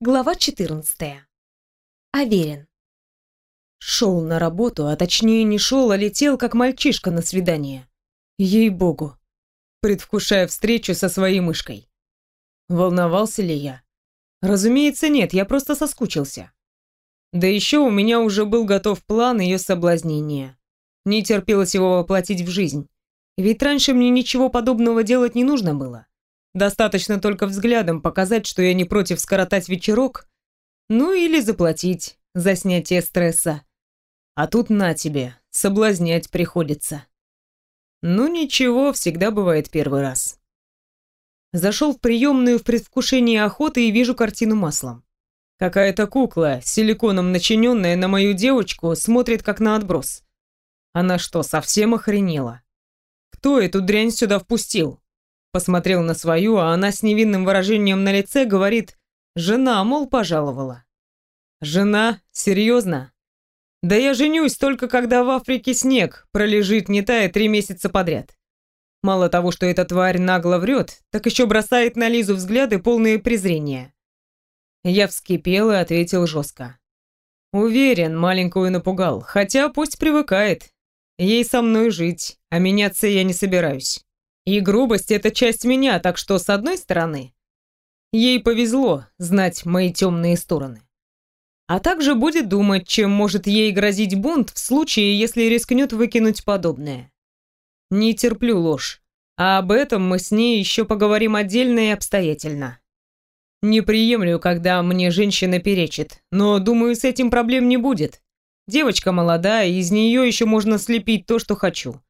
Глава 14. Аверин. Шел на работу, а точнее не шел, а летел, как мальчишка на свидание. Ей-богу. Предвкушая встречу со своей мышкой. Волновался ли я? Разумеется, нет, я просто соскучился. Да еще у меня уже был готов план ее соблазнения. Не терпелось его воплотить в жизнь. Ведь раньше мне ничего подобного делать не нужно было. Достаточно только взглядом показать, что я не против скоротать вечерок, ну или заплатить за снятие стресса. А тут на тебе, соблазнять приходится. Ну ничего, всегда бывает первый раз. Зашел в приемную в предвкушении охоты и вижу картину маслом. Какая-то кукла, силиконом начиненная на мою девочку, смотрит как на отброс. Она что, совсем охренела? Кто эту дрянь сюда впустил? Посмотрел на свою, а она с невинным выражением на лице говорит, жена, мол, пожаловала. Жена? Серьезно? Да я женюсь только когда в Африке снег пролежит не тая три месяца подряд. Мало того, что эта тварь нагло врет, так еще бросает на Лизу взгляды полные презрения. Я вскипел и ответил жестко. Уверен, маленькую напугал, хотя пусть привыкает. Ей со мной жить, а меняться я не собираюсь. И грубость — это часть меня, так что, с одной стороны, ей повезло знать мои темные стороны. А также будет думать, чем может ей грозить бунт в случае, если рискнет выкинуть подобное. Не терплю ложь, а об этом мы с ней еще поговорим отдельно и обстоятельно. Не приемлю, когда мне женщина перечит, но, думаю, с этим проблем не будет. Девочка молодая, из нее еще можно слепить то, что хочу.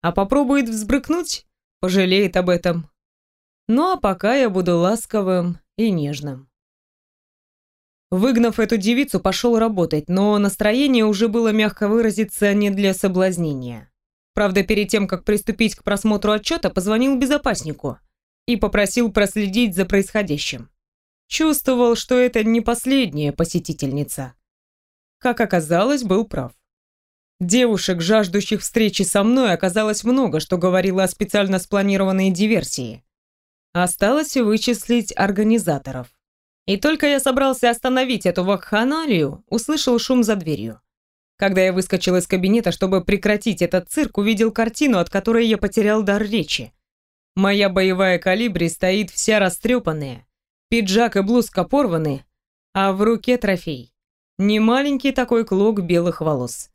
А попробует взбрыкнуть, пожалеет об этом. Ну а пока я буду ласковым и нежным. Выгнав эту девицу, пошел работать, но настроение уже было, мягко выразиться, не для соблазнения. Правда, перед тем, как приступить к просмотру отчета, позвонил безопаснику и попросил проследить за происходящим. Чувствовал, что это не последняя посетительница. Как оказалось, был прав. Девушек, жаждущих встречи со мной, оказалось много, что говорило о специально спланированной диверсии. Осталось вычислить организаторов. И только я собрался остановить эту вакханалию, услышал шум за дверью. Когда я выскочил из кабинета, чтобы прекратить этот цирк, увидел картину, от которой я потерял дар речи. Моя боевая калибри стоит вся растрепанная, пиджак и блузка порваны, а в руке трофей. Не маленький такой клок белых волос.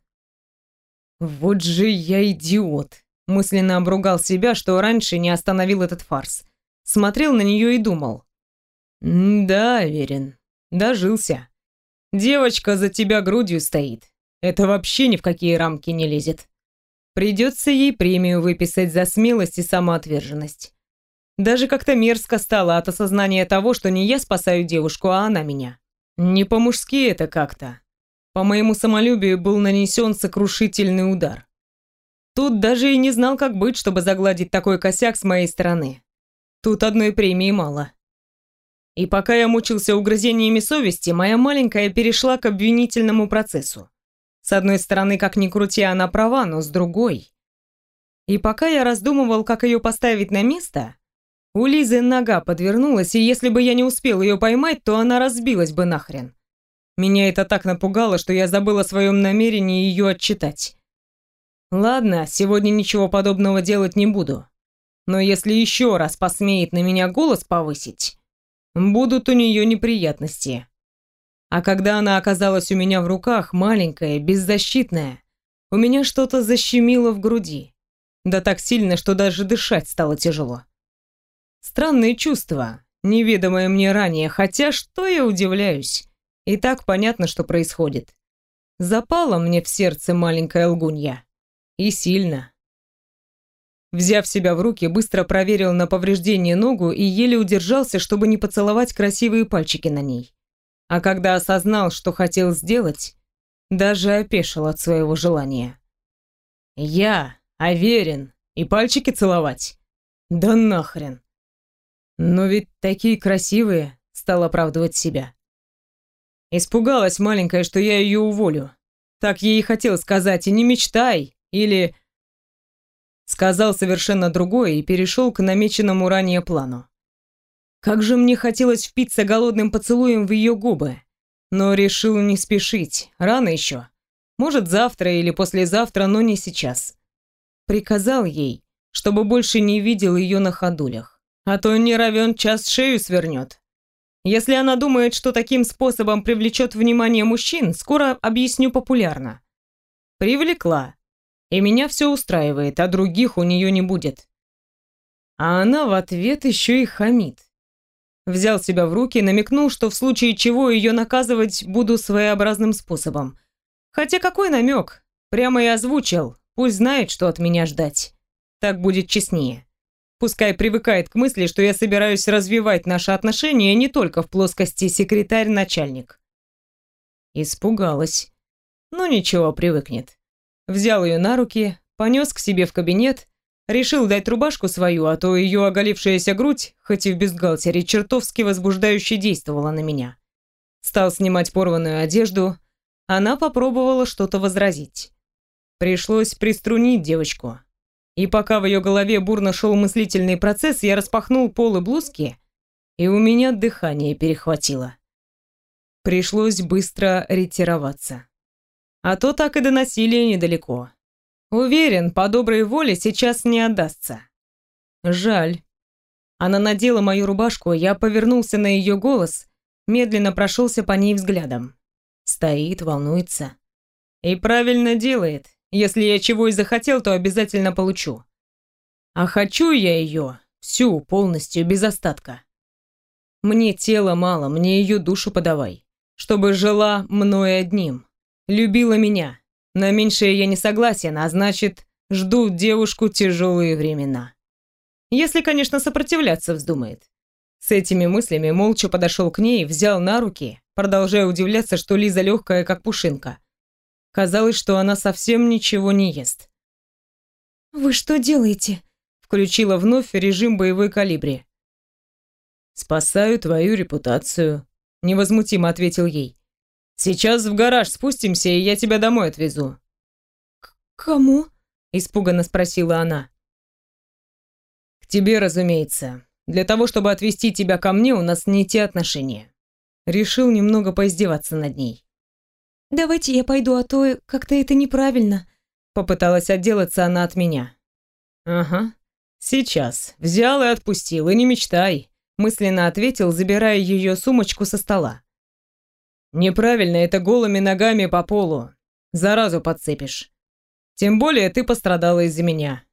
«Вот же я идиот!» Мысленно обругал себя, что раньше не остановил этот фарс. Смотрел на нее и думал. «Да, Верин, дожился. Девочка за тебя грудью стоит. Это вообще ни в какие рамки не лезет. Придется ей премию выписать за смелость и самоотверженность. Даже как-то мерзко стало от осознания того, что не я спасаю девушку, а она меня. Не по-мужски это как-то. По моему самолюбию был нанесен сокрушительный удар. Тут даже и не знал, как быть, чтобы загладить такой косяк с моей стороны. Тут одной премии мало. И пока я мучился угрызениями совести, моя маленькая перешла к обвинительному процессу. С одной стороны, как ни крути, она права, но с другой... И пока я раздумывал, как ее поставить на место, у Лизы нога подвернулась, и если бы я не успел ее поймать, то она разбилась бы нахрен. Меня это так напугало, что я забыл о своем намерении ее отчитать. Ладно, сегодня ничего подобного делать не буду. Но если еще раз посмеет на меня голос повысить, будут у нее неприятности. А когда она оказалась у меня в руках, маленькая, беззащитная, у меня что-то защемило в груди. Да так сильно, что даже дышать стало тяжело. Странные чувства, неведомое мне ранее, хотя что я удивляюсь. И так понятно, что происходит. Запала мне в сердце маленькая лгунья. И сильно. Взяв себя в руки, быстро проверил на повреждение ногу и еле удержался, чтобы не поцеловать красивые пальчики на ней. А когда осознал, что хотел сделать, даже опешил от своего желания. Я, Аверин, и пальчики целовать? Да нахрен. Но ведь такие красивые, стал оправдывать себя. Испугалась маленькая, что я ее уволю. Так ей и хотел сказать, и не мечтай, или... Сказал совершенно другое и перешел к намеченному ранее плану. Как же мне хотелось впиться голодным поцелуем в ее губы. Но решил не спешить, рано еще. Может, завтра или послезавтра, но не сейчас. Приказал ей, чтобы больше не видел ее на ходулях. А то не равен час шею свернет. Если она думает, что таким способом привлечет внимание мужчин, скоро объясню популярно. Привлекла. И меня все устраивает, а других у нее не будет. А она в ответ еще и хамит. Взял себя в руки, намекнул, что в случае чего ее наказывать буду своеобразным способом. Хотя какой намек? Прямо и озвучил. Пусть знает, что от меня ждать. Так будет честнее. Пускай привыкает к мысли, что я собираюсь развивать наши отношения не только в плоскости секретарь-начальник. Испугалась. Ну ничего, привыкнет. Взял ее на руки, понес к себе в кабинет, решил дать рубашку свою, а то ее оголившаяся грудь, хоть и в бюстгальтере, чертовски возбуждающе действовала на меня. Стал снимать порванную одежду, она попробовала что-то возразить. Пришлось приструнить девочку. И пока в ее голове бурно шел мыслительный процесс, я распахнул полы блузки, и у меня дыхание перехватило. Пришлось быстро ретироваться. А то так и до насилия недалеко. Уверен, по доброй воле сейчас не отдастся. Жаль. Она надела мою рубашку, я повернулся на ее голос, медленно прошелся по ней взглядом. Стоит, волнуется. И правильно делает. Если я чего и захотел, то обязательно получу. А хочу я ее всю, полностью, без остатка. Мне тела мало, мне ее душу подавай. Чтобы жила мной одним. Любила меня. На меньшее я не согласен, а значит, жду девушку тяжелые времена. Если, конечно, сопротивляться вздумает. С этими мыслями молча подошел к ней, взял на руки, продолжая удивляться, что Лиза легкая, как пушинка. Казалось, что она совсем ничего не ест. «Вы что делаете?» Включила вновь режим боевой калибри. «Спасаю твою репутацию», — невозмутимо ответил ей. Сейчас в гараж спустимся, и я тебя домой отвезу». К «Кому?» – испуганно спросила она. «К тебе, разумеется. Для того, чтобы отвезти тебя ко мне, у нас не те отношения». Решил немного поиздеваться над ней. «Давайте я пойду, а то как-то это неправильно», – попыталась отделаться она от меня. «Ага, сейчас. Взял и отпустил, и не мечтай», – мысленно ответил, забирая ее сумочку со стола. Неправильно это голыми ногами по полу. Заразу подцепишь. Тем более ты пострадала из-за меня.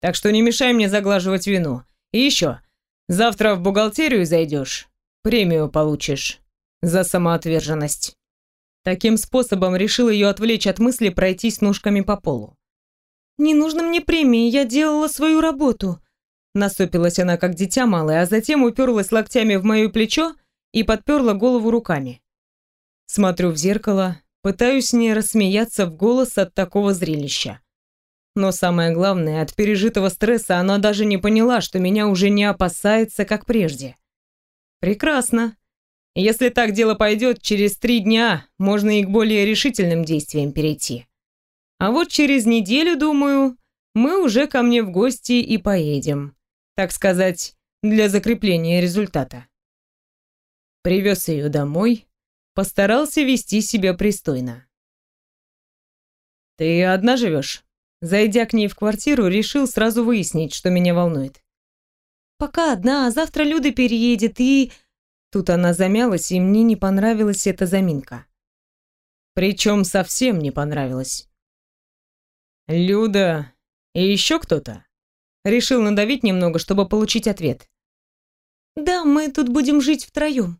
Так что не мешай мне заглаживать вину. И еще, завтра в бухгалтерию зайдешь, премию получишь за самоотверженность. Таким способом решил ее отвлечь от мысли пройтись ножками по полу. «Не нужно мне премии, я делала свою работу», Насупилась она, как дитя малое, а затем уперлась локтями в мое плечо и подперла голову руками. Смотрю в зеркало, пытаюсь не рассмеяться в голос от такого зрелища. Но самое главное, от пережитого стресса она даже не поняла, что меня уже не опасается, как прежде. Прекрасно. Если так дело пойдет, через три дня можно и к более решительным действиям перейти. А вот через неделю, думаю, мы уже ко мне в гости и поедем. Так сказать, для закрепления результата. Привез ее домой, Постарался вести себя пристойно. «Ты одна живешь?» Зайдя к ней в квартиру, решил сразу выяснить, что меня волнует. «Пока одна, а завтра Люда переедет и...» Тут она замялась, и мне не понравилась эта заминка. Причем совсем не понравилась. «Люда и еще кто-то?» Решил надавить немного, чтобы получить ответ. «Да, мы тут будем жить втроем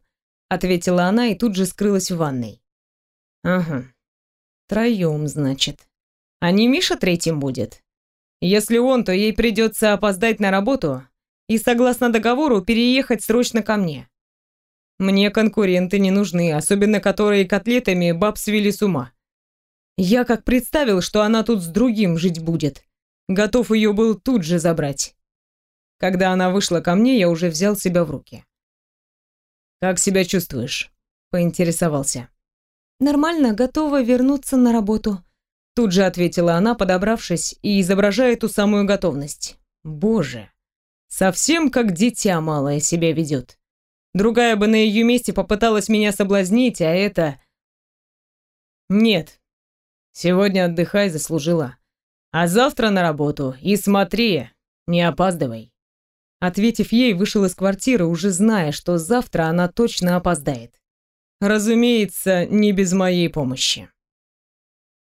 ответила она и тут же скрылась в ванной. Ага. Троем, значит. А не Миша третьим будет? Если он, то ей придется опоздать на работу и, согласно договору, переехать срочно ко мне. Мне конкуренты не нужны, особенно которые котлетами баб свели с ума. Я как представил, что она тут с другим жить будет. Готов ее был тут же забрать. Когда она вышла ко мне, я уже взял себя в руки. «Как себя чувствуешь?» – поинтересовался. «Нормально, готова вернуться на работу», – тут же ответила она, подобравшись и изображая ту самую готовность. «Боже, совсем как дитя малое себя ведет. Другая бы на ее месте попыталась меня соблазнить, а это... Нет. Сегодня отдыхай, заслужила. А завтра на работу. И смотри, не опаздывай. Ответив ей, вышел из квартиры, уже зная, что завтра она точно опоздает. Разумеется, не без моей помощи.